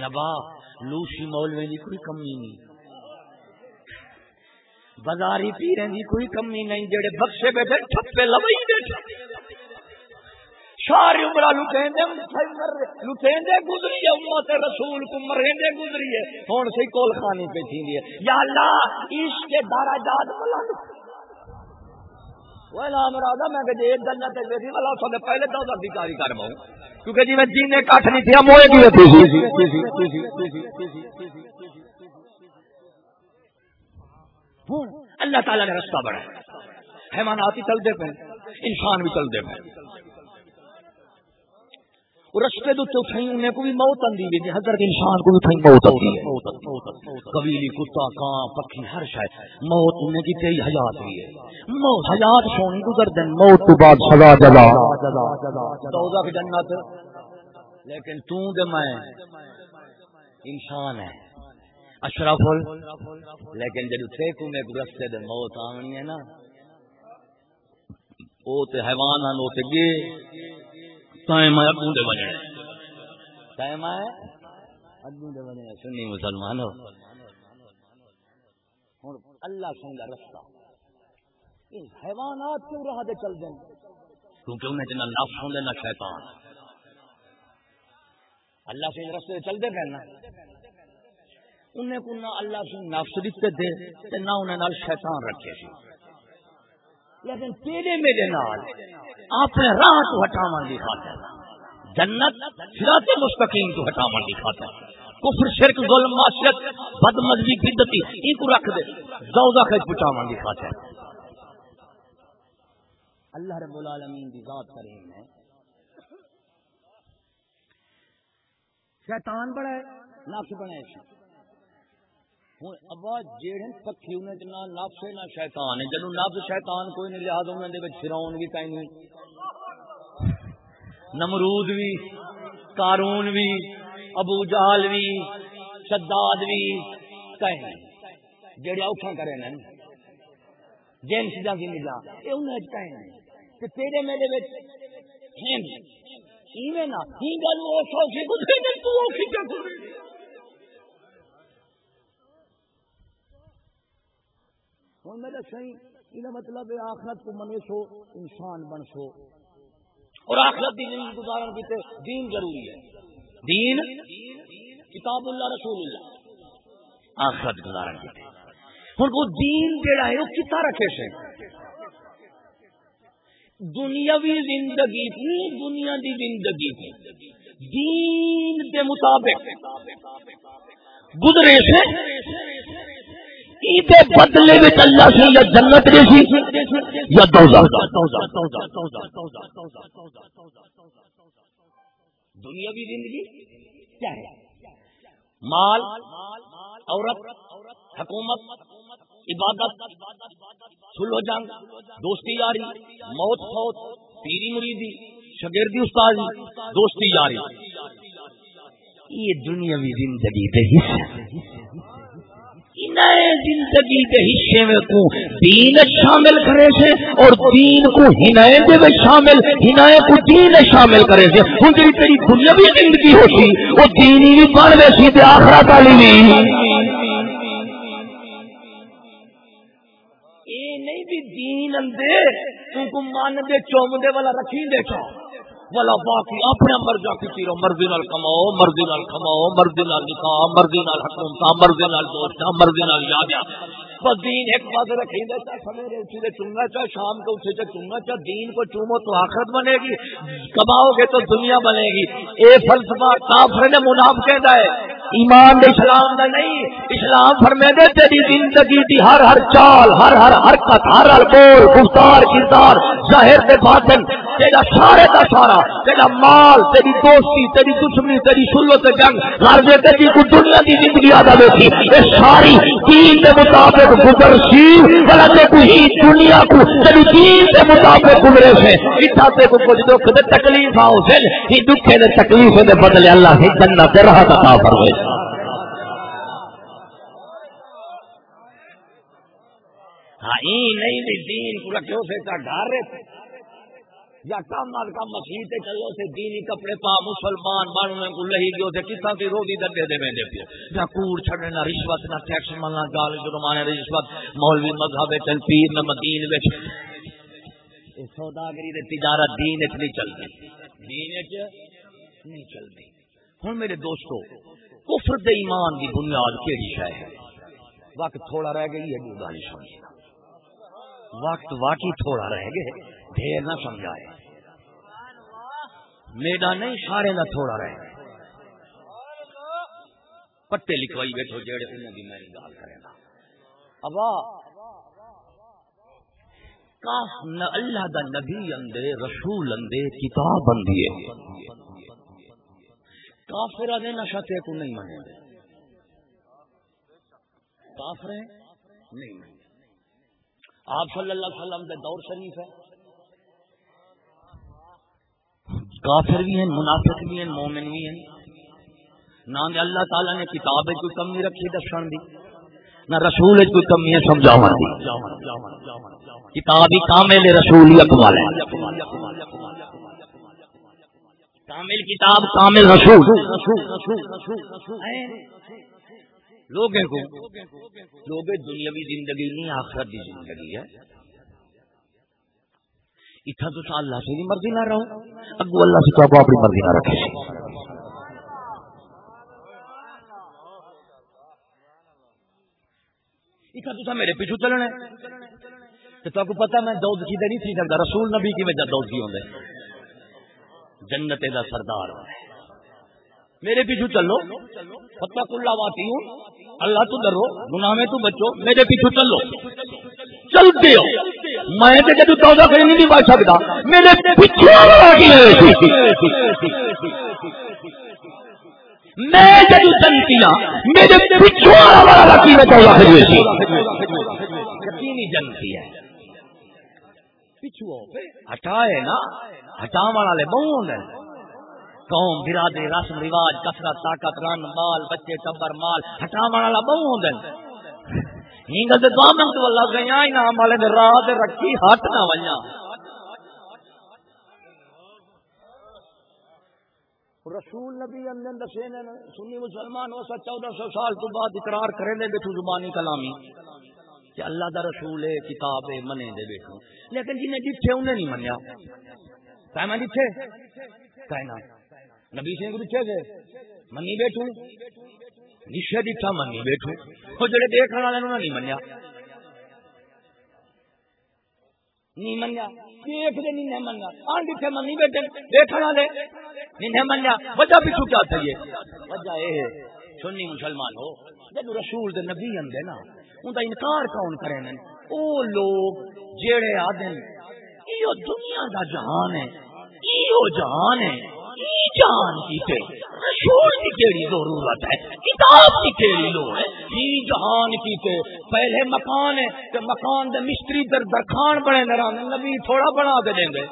ابا لوسی مولوے کی کوئی کمی نہیں۔ بازاری پیرے کی کوئی کمی نہیں، جڑے بخشے بیٹھے ٹھپے لبئی بیٹھے۔ ساری عمرہ لٹیندے لٹیندے گزری ہے، امت رسول کو مرہندے گزری ہے۔ ہن سی کول خانی پہ تھی یا اللہ، عشق کے درجات بلند۔ وہ نام میں کہ ایک جنت ہے ویسی والا پہلے تو کر باؤں کیونکہ جی میں جینے کٹ نہیں موئے کی ہوتی اللہ تعالیٰ نے رستہ بڑھا حیوانات بھی چلتے پہ انسان بھی چلتے پہ رستے تو اٹھائی، انہیں کو بھی موت آندی ہے جی۔ حضرت انسان کو بھی اٹھائی موت آتی ہے۔ قبیلی کتا کان پکھی، ہر شاید موت انہیں کی تیئی حیات ہوئی ہے۔ موت، حیات سونی گزر دن۔ موت تو بعد سزا جزا دوزخ جنت۔ لیکن تو دے میں انسان ہے۔ اشرف لیکن جب تے کو میں رستے دے موت آنی ہے نا، او تے حیوان ہن او تے گے ٹائم ٹائم سنی مسلمان ہو۔ اللہ سنگا رستہ۔ حیوانات کیوں راہ دے چل دیں؟ کیونکہ انہیں جنہ نفس نہ شیطان۔ اللہ سے رستے چل دے پہنا انہیں کو نہ اللہ سے نفس دیتے دے تے نہ انہیں شیطان رکھے سی۔ لیکن تیرے میرے نال اپنے راہ تو ہٹاون دی خاطر۔ جنت صراط مستقیم تو ہٹاون دی خاطر۔ کفر، شرک، ظلم معاشرت بد مذہبی بدتی ان کو رکھ دے۔ زوزہ خیج پچاوان دی خاطر۔ اللہ رب العالمین دی ذات کریم ہے۔ شیطان بڑا ہے نفس بنا ہے۔ ہوں، ابا جیڑے پکھی انہیں نہ نفس نہ شیطان ہے۔ جدو نفس شیطان کوئی نہیں، لہٰذا انہوں نے فرعون بھی کہیں نہیں نمرود بھی کارون بھی ابو جہل بھی شداد بھی کہیں جڑے اوکھا کرے نا جن چیزاں کی نگاہ یہ انہیں کہیں نہیں کہ تیرے میرے وچ ہیں۔ ایویں نہ، ہی گل او سوچی گزرے نہیں تو او کی کیا ہوں میرا صحیح یہ مطلب ہے آخرت کو منے سو انسان بن سو اور آخرت دی زندگی گزارن کی دین ضروری ہے۔ دین، کتاب اللہ، رسول اللہ۔ آخرت گزارن کی ہوں وہ دین جہا ہے وہ کتا رکھے سے دنیاوی زندگی تھی، دنیا دی زندگی تھی۔ دین کے مطابق گزرے سے بدلے میں اللہ سے یا جنت جیسی یا دنیاوی زندگی کیا ہے؟ مال، عورت، حکومت، عبادت، سلو جنگ دوستی یاری، موت، فوت، پیری مریدی شگردی استاد دوستی یاری۔ یہ دنیاوی زندگی کے حصے زندگی کے حصے میں کو دین شامل کرے سے اور دین کو ہنائے دے شامل، ہنائے کو دین شامل کرے سے۔ ہوں جی تیری دنیا بھی زندگی ہوتی، وہ دین ہی بن گئے سی آخرا تعلیم نہیں بھی دین اندے تو کو مان دے چوم دے والا رکھی دے چاہ۔ والا باقی، اپنے مرضا کی مرضی نال کماؤ، مرضی نال کماؤ، مرضی نال نکاح، مرضی نال حکومت مرضی نال دوست مرضی نال یاد بس دین ایک بات رکھیں گے سویرے اسی اٹھے چنگا چاہ شام کو اٹھے چنگا چاہ دین کو چومو تو آخرت بنے گی۔ کماؤ گے تو دنیا بنے گی۔ اے فلسفہ کافر نے مناف کہتا ہے۔ ایمان دے اسلام دا نہیں۔ اسلام فرمے دے تیری زندگی دی ہر ہر چال، ہر ہر حرکت، ہر ہر بول گفتار، کردار ظاہر دے باطن، تیرا سارے کا سارا، تیرا مال، تیری دوستی، تیری دشمنی، تیری سلو تے جنگ گھر میں تیری کو دنیا دی زندگی آدھا دیکھی یہ ساری دین کے مطابق گزر سی بلا تے کوئی دنیا کو، تیری دین کے مطابق گزرے سے۔ اتھا تے کو کچھ دکھ دے تکلیف آؤ سے ہی دکھے دے تکلیف دے بدلے اللہ ہی جنت راحت عطا فرمائے۔ نہیں دین کو رکھو سے کا گھر یا کم از کم مسیح چلو سے دینی کپڑے پا، مسلمان بننے کو لہی گیو سے کسا کی روٹی دے دے میں دے پیا۔ نہ کوڑ چھڑنے نہ رشوت نہ ٹیکس ملنا گال جرمانے رشوت، مولوی مذہب چل پیر نہ مدین وچ۔ سوداگری دے تجارت دین وچ نہیں چلدی۔ دین وچ نہیں چلدی۔ ہن میرے دوستو، کفر دے ایمان دی بنیاد کیڑی شے ہے؟ وقت تھوڑا رہ گئی ہے گل سنی وقت واقعی تھوڑا رہ گئے ڈھیر نہ سمجھائے۔ میڈا نہیں، سارے کا تھوڑا رہے پٹے لکھوائی بیٹھو جڑے انہیں بھی میری گال کرے گا ابا اللہ دا نبی اندے، رسول اندے، کتاب اندی کافر دے نشا تے کو نہیں منے کافر نہیں منے آپ صلی اللہ علیہ وسلم دے دور شریف ہے کافر بھی ہیں، منافق بھی ہیں، مومن بھی ہیں۔ نہ اللہ تعالیٰ نے کتاب کوئی کمی رکھی، دسن دی۔ نہ رسول کوئی کمی ہے سمجھاو دی۔ کتاب ہی کامل رسول ہی اکمال ہے کامل کتاب، کامل رسول۔ لوگوں کو، لوگ دنیاوی زندگی نہیں آخرت دی زندگی ہے۔ اتنا تو اللہ سے بھی مرضی نہ رہو، اگو اللہ سے تو اپنی مرضی نہ رکھے۔ اتنا تو میرے پیچھو چلنا تو آپ کو پتا میں دودھ کی نہیں تھی سکتا، رسول نبی کی وجہ دودھ کی ہوندے جنت دا سردار۔ میرے پیچھو چلو فتح اللہ واتی ہوں اللہ تو ڈرو، گناہ میں تو بچو، میرے پیچھے چلو۔ چلتے ہو میں تو جب چودہ کہیں نہیں بچ سکتا۔ میرے پیچھے میں جب چلتی ہوں میرے پیچھے والا کی میں چودہ یقینی جنتی ہے۔ پچھو ہٹائے نا ہٹا والے بہت قوم، برادری، رسم، رواج، کثرت، طاقت رن مال، بچے، ٹبر، مال ہٹا والا بہو ہوندے ہینگل تے دعا منگ تو اللہ گیا والے دے راہ تے رکھی ہٹ نہ ونجا۔ رسول نبی اندر دسے نے سنی مسلمان ہو سا چودہ سو سال تو بعد اقرار کرے دے بیٹھو زبانی کلامی۔ کہ اللہ دا رسول ہے کتاب ہے منے دے بیٹھو۔ لیکن جنہیں جتھے انہیں نہیں منیا۔ کہنا کہنا نبی سنگھ پیچھے سے منی بیٹھوں نشے دکھا منی بیٹھوں وہ جڑے دیکھنے والے نے نہیں منیا۔ نہیں منیا۔ دیکھ دے، نہیں منیا۔ آن منی بیٹھے۔ دیکھنے والے نہیں منیا۔ وجہ پیچھو کیا تھا یہ؟ وجہ سنی مسلمان ہو جب رسول دے نبی اندے نا ان انکار کون کرے نا او لوگ جیڑے یہ دنیا دا جہان ہے۔ یہ جہان ہے۔ کی جان کی تے رسول کی کیڑی ضرورت ہے، کتاب کی کیڑی لو ہے۔ کی جہان کی تے پہلے مکان ہے کہ مکان دے مستری در درخان بنے نرانے، نبی تھوڑا بنا دے دیں گے۔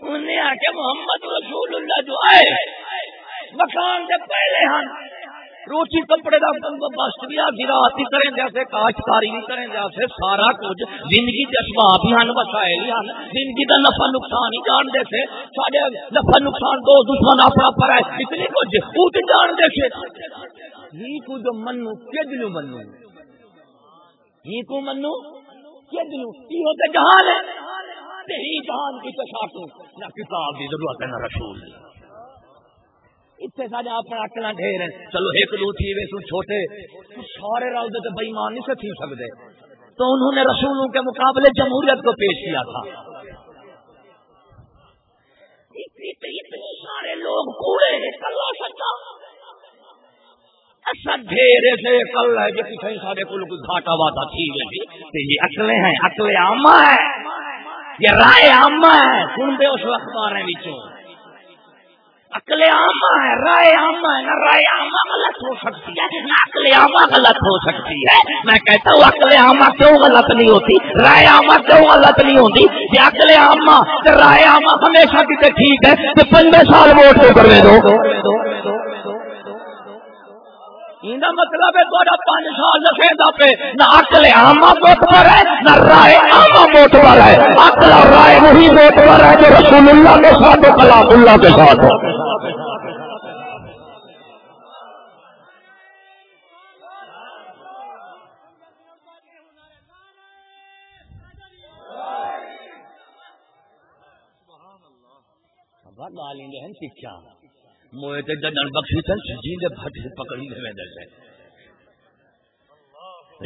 انہیں آ محمد رسول اللہ جو آئے، مکان دے پہلے ہاں روچی کپڑے کا بندوبست بھی آ گراتی کریں جیسے کاشتکاری بھی کریں جیسے سارا کچھ زندگی کے اسباب ہی ہیں وسائل ہی ہیں زندگی کا نفع نقصان ہی جان دے سے سارے نفع نقصان دو دشمن اپنا پر ہے اتنی کچھ وہ تو جان دے سے ہی کو جو منو کجلو منو؟ ہی کو منو؟ کجلو ہی ہوتے جہان ہے۔ ہی جہان کی تو نہ کتاب کی ضرورت ہے، نہ رسول۔ کی اتنے سارے اپنا اکلا ڈھیر ہیں۔ چلو ایک دو تھی وے چھوٹے۔ سارے رل دے بےمان نہیں سے تھی سکتے تو انہوں نے رسولوں کے مقابلے جمہوریت کو پیش کیا تھا۔ اتنے سارے لوگ کوڑے کلا سچا۔ ڈھیرے سے کل ہے جو پیچھے سارے کو گھاٹا واٹا تھی یہ اکلے ہیں، اکلے آما ہے یہ رائے آما ہے سن دے اس اخبار ہیں عقل عامہ ہے رائے عامہ ہے، نہ رائے عامہ غلط ہو سکتی ہے، نہ عقل عامہ غلط ہو سکتی ہے۔ میں کہتا ہوں عقل عامہ کیوں غلط نہیں ہوتی؟ رائے عامہ کیوں غلط نہیں ہوتی؟ یہ عقل عامہ رائے عامہ ہمیشہ کتنے ٹھیک ہے، تو پندرہ سال ووٹ تو کرنے دو۔ مطلب ہے تھوڑا پانچ سال دسے پہ، نہ عقل عامہ ووٹ پر ہے، نہ رائے عامہ ووٹ پر ہے۔ عقل اور رائے وہی ووٹ پر ہے جو رسول اللہ کے ساتھ کلام اللہ کے ساتھ ہو۔ سکھا موئے تے جنن بخشی تن جیندے بھٹ پکڑی دے ویندے سے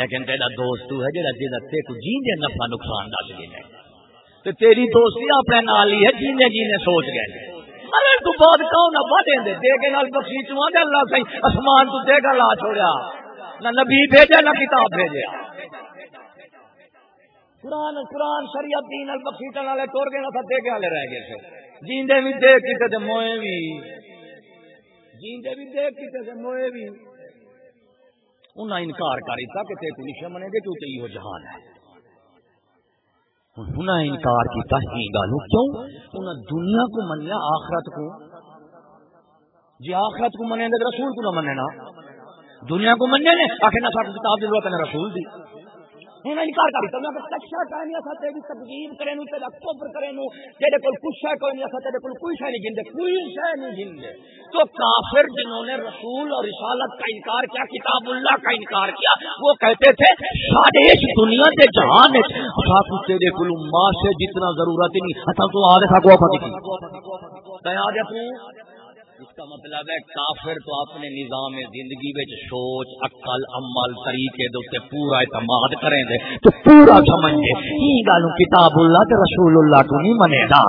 لیکن تیرا دوست ہے جڑا جے تے کو جیندے نفع نقصان دس گئے تے تیری دوستی اپنے نال ہی ہے جیندے جینے سوچ گئے۔ مرن تو بعد کون نہ بڑھے دے؟ دے کے نال بخشی چوا دے اللہ سہی اسمان تو دے گا لا چھوڑیا۔ نہ نبی بھیجا، نہ کتاب بھیجا قرآن قرآن شریعت دین البخشی والے ٹور گئے نہ دے کے والے رہ گئے جیندے بھی دے کتے تے موئے بھی جیندے بھی دیکھ کتے سے موئے بھی۔ انہیں انکار کری تھا کہ تیکو نشے منے دے تو تیہو جہان ہے۔ انہیں انکار کیتا ہی گالو کیوں؟ انہیں دنیا کو منیا، آخرت کو۔ جی آخرت کو منے دے رسول کو نہ منے نا دنیا کو مننے نے، آخر نہ ساتھ کتاب ضرورت ہے رسول دی۔ ہوں انکار کری تو میں سچا کچھا کہانی اسا تیری تقدیر کرے نو، تیرا کفر کرے نو، تیرے کول کچھ ہے، کوئی نہیں اسا تیرے کول کوئی شے نہیں گندے کوئی شے نہیں گندے تو کافر جنہوں نے رسول اور رسالت کا انکار کیا، کتاب اللہ کا انکار کیا، وہ کہتے تھے، سارے اس دنیا کے جہان اسا اچھا، تو تیرے کول ماں سے جتنا ضرورت نہیں۔ اسا تو آدھے تھا کو پتہ نہیں تے آدھے تو۔ اس کا مطلب ہے کافر تو اپنے نظام زندگی بچ سوچ، عقل، عمل، طریقے دے پورا اعتماد کریں دے، تو پورا سمجھے یہ گل کتاب اللہ تے رسول اللہ کو نہیں منے گا۔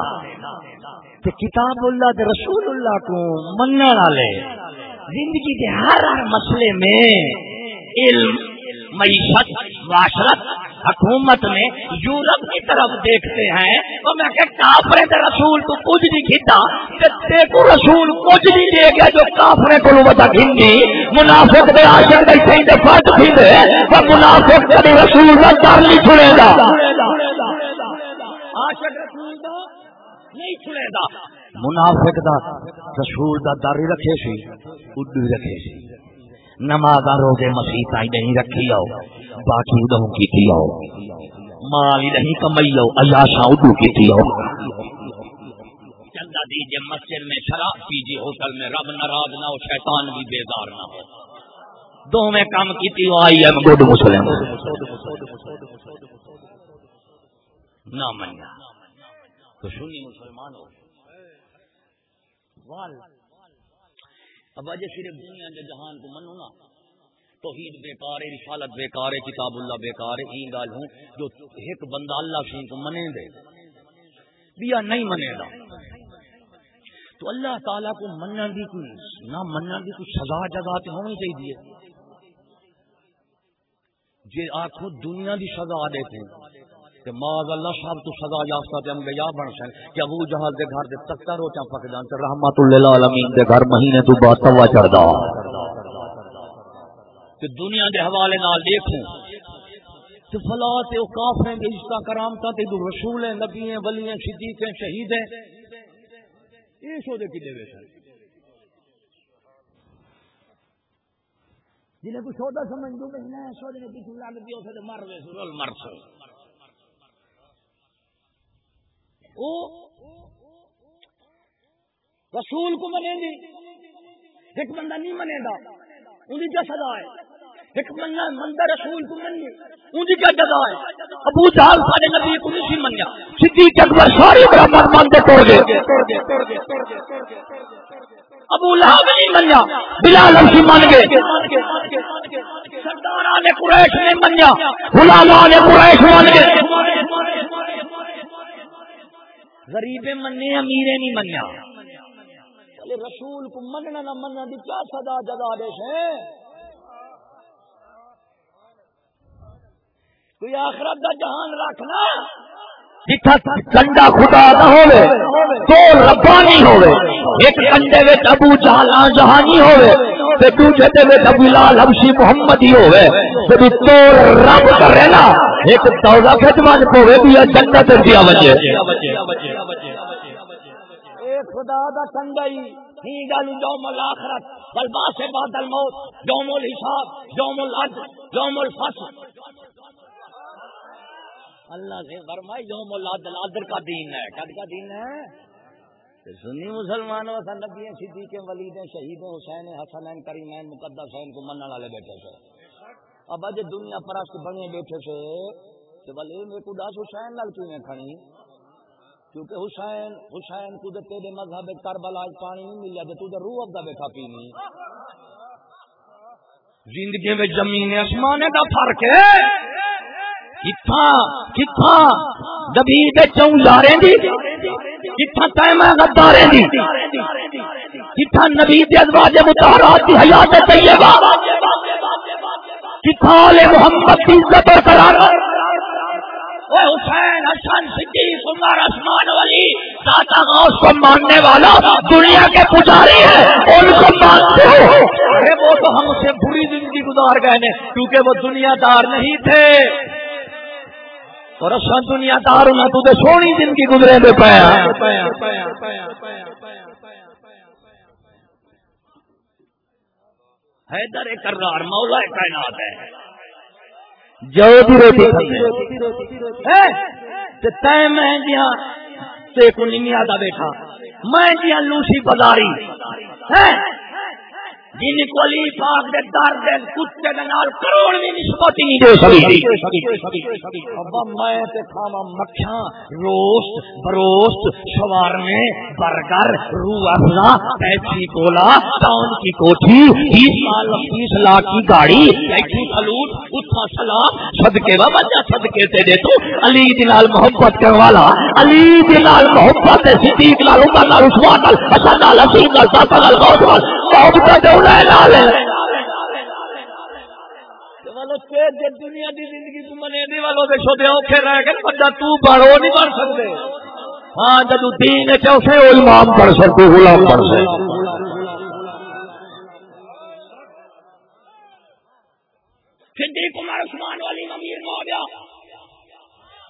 تے کتاب اللہ تے رسول اللہ کو مننے والے زندگی کے ہر ہر مسئلے میں علم، معیشت، معاشرت حکومت میں یورپ کی طرف دیکھتے ہیں تو میں کہ کافرے کے رسول تو کچھ نہیں کھیتا دیکھو رسول کچھ نہیں دے گیا جو کافرے کو بتا گھنگی۔ منافق دے آشر دے تھے دے فٹ تھی دے وہ منافق دے رسول کا دار نہیں چھڑے گا۔ آشر رسول دا نہیں چھڑے گا۔ منافق دا رسول دا داری رکھے سی اڈو رکھے سی۔ نماز روزے مسیح تائی نہیں رکھی آؤ، باقی ادو کی آؤ۔ مال نہیں کمائی آؤ ایاشا ادو کی تھی آؤ۔ چندہ دیجیے مسجد میں شراب پیجیے ہوٹل میں رب ناراض نہ ہو، شیطان بھی بیدار نہ ہو۔ دو میں کام کی آئی ہے گڈ مسلم۔ نہ منیا۔ تو سنی مسلمان ہو اب اجے صرف دنیا کے جہان کو منو نا، توحید بیکار ہے رسالت بیکار ہے کتاب اللہ بیکار ہے این گال ہوں، جو ایک بندہ اللہ سے کو منے دے بیا نہیں منے گا؟ تو اللہ تعالیٰ کو مننا بھی کوئی، نہ مننا بھی کوئی سزا جگہ تو ہونی چاہیے۔ جی آخو دنیا کی سزا دیتے ہیں کہ ماض اللہ صاحب تو سزا یافتہ تے ہم گیا بن سن کہ ابو جہل دے گھر دے تکتا روٹا پک جان، تے رحمت للعالمین دے گھر مہینے تو بعد توا چڑھدا کہ دنیا دے حوالے نال دیکھوں تو فلا تے او کافر دے عشق کرامتا تے دو رسول ہیں نبی ہیں ولی ہیں صدیق ہیں شہید ہیں یہ شو دے کی دے وے سن جنہیں کو سودا سمجھ دو، میں نہ سودا نے پیچھے لا دے اسے مر وے سرل مر سو او رسول کو منے گی ایک بندہ نہیں منے گا ان کیا سزا ہے؟ ایک بندہ مندر رسول کو من ان کیا جگہ ہے؟ ابو جہل سارے نبی کو نہیں منیا۔ صدیق اکبر سارے برابر مانتے توڑ گئے ابو لہب نہیں منیا۔ بلال ہم مان گئے سردار قریش نے منیا۔ غلامان قریش مان گئے غریب مننے، امیر نہیں منیا۔ رسول کو مننا نہ مننا دی کیا سدا جگہ دے سے کوئی آخرت دا جہان رکھنا؟ جتھا کنڈا خدا نہ ہوے تو ربانی ہوے ایک کنڈے وچ ابو جہل جہانی ہوے تے دوسرے دے وچ ابو لال حبشی محمدی ہوے تے تو رب کرے نا۔ ایک توزہ کھجوان جی پوے بھی جنت دیا وجے اے خدا دا کنگئی ہی گل یوم الاخرت بل باس بعد الموت یوم الحساب، یوم العد، یوم الفصل۔ اللہ سے فرمائے یوم العد العدل کا دین ہے۔ کد کا دین ہے؟ سنی مسلمانوں سے نبی صدیق ولید شہید حسین حسن کریمین مقدس حسین کو منع والے بیٹھے سے اب اج دنیا پرست بنے بیٹھے سے کہ بھلے کو دس حسین لگ کھڑی؟ کیونکہ حسین حسین کو تیرے مذہب کربلا پانی نہیں مل تو روح ابدا بیٹھا پینی زندگی میں زمین آسمان کا فرق ہے۔ دبی دے لارے دی؟ غدارے دی؟ نبی دے ازواج مطہرات دی حیات طیبہ؟ کتھا آل محمد کی عزت حسین حسن صدیق عمر عثمان داتا غوث کو ماننے والا دنیا کے پجاری ہیں ان کو مانتے ہو۔ ارے وہ تو ہم سے بری زندگی گزار گئے ہیں کیونکہ وہ دنیا دار نہیں تھے۔ اور اصل دنیا دار ہونا تو سونی زندگی گزرے پایا حیدر کرار مولا کائنات ہے۔ جو بھی روٹی تے میں جہاں تے کو نہیں آتا بیٹھا۔ میں جہاں لوسی بازاری جن کو علی پاک دے دے کتے دے نال کروڑ دی نسبت نہیں دے سکتی۔ ابا میں تے مکھیاں روسٹ بروسٹ برگر روح افزا پیپسی کولا ٹاؤن کی کوٹھی بیس سال بیس لاکھ کی گاڑی ایٹھی سلوٹ اٹھا سلام صدقے بابا جا صدقے تے دے تو علی دلال محبت کرنے والا علی دلال محبت صدیق لال عمر لال عثمان لال حسن لال حسین ساتھ لال غوث لال محبت دولا لالے دنیا دی زندگی تو منے دی والو دے چھوڑے اوکھے رہ گئے بندہ تو بڑو نہیں بن سکدے۔ ہاں جدو دین اچھا چوسے او امام بن سکدے غلام بن سکدے۔ صدیق عمر عثمان والی امیر ہو گیا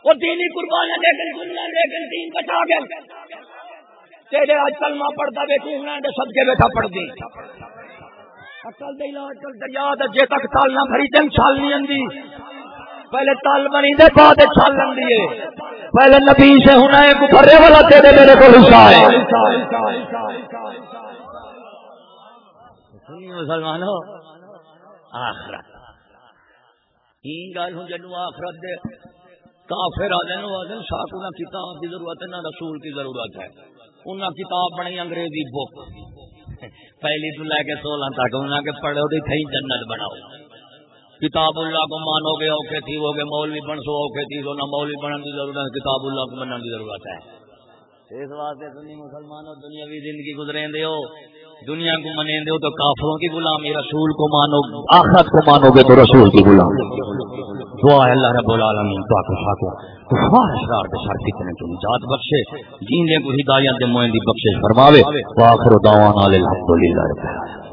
وہ دینی قربانیاں دے کر دنیا دے کر دین بچا گیا تیرے آج کلمہ پڑھتا بیٹھی ہوں سب کے بیٹھا پڑھ دی اکل دے علاج کل دریاد جے تک تال نہ بھری دن چھال نہیں اندی پہلے تال بنی دے، بعد چھال لندی ہے۔ پہلے نبی سے ہونا ہے، گھرے والا تیرے میرے کو حصہ ہے۔ مسلمانوں، آخرت۔ گل ہوں جنو آخرت دے کافر آدھے آدھے ساک انہیں کتاب کی ضرورت ہے نہ رسول کی ضرورت ہے۔ انہاں کتاب بنی انگریزی بک۔ پہلی تو لے کے سولہ تک انہیں کے پڑھو تو تھی جنت بناؤ۔ کتاب اللہ کو مانو گے اوکے تھی، وہ گے مولوی بن سو اوکے تھی، تو نہ مولوی بننے کی ضرورت ہے، کتاب اللہ کو بننے کی ضرورت ہے۔ اس واسطے تھی مسلمانوں، دنیاوی زندگی گزریں دے دنیا کو منے دو تو کافروں کی غلامی رسول کو مانو، آخرت کو مانو گے تو رسول کی غلامی۔ دعا ہے اللہ رب العالمین تو کو ساتھ کفار اشرار کے سر کتنے کی نجات بخشے، جیندے کو ہدایت دے موئندی بخشش فرماوے۔ واخر دعوانا الحمدللہ رب العالمین۔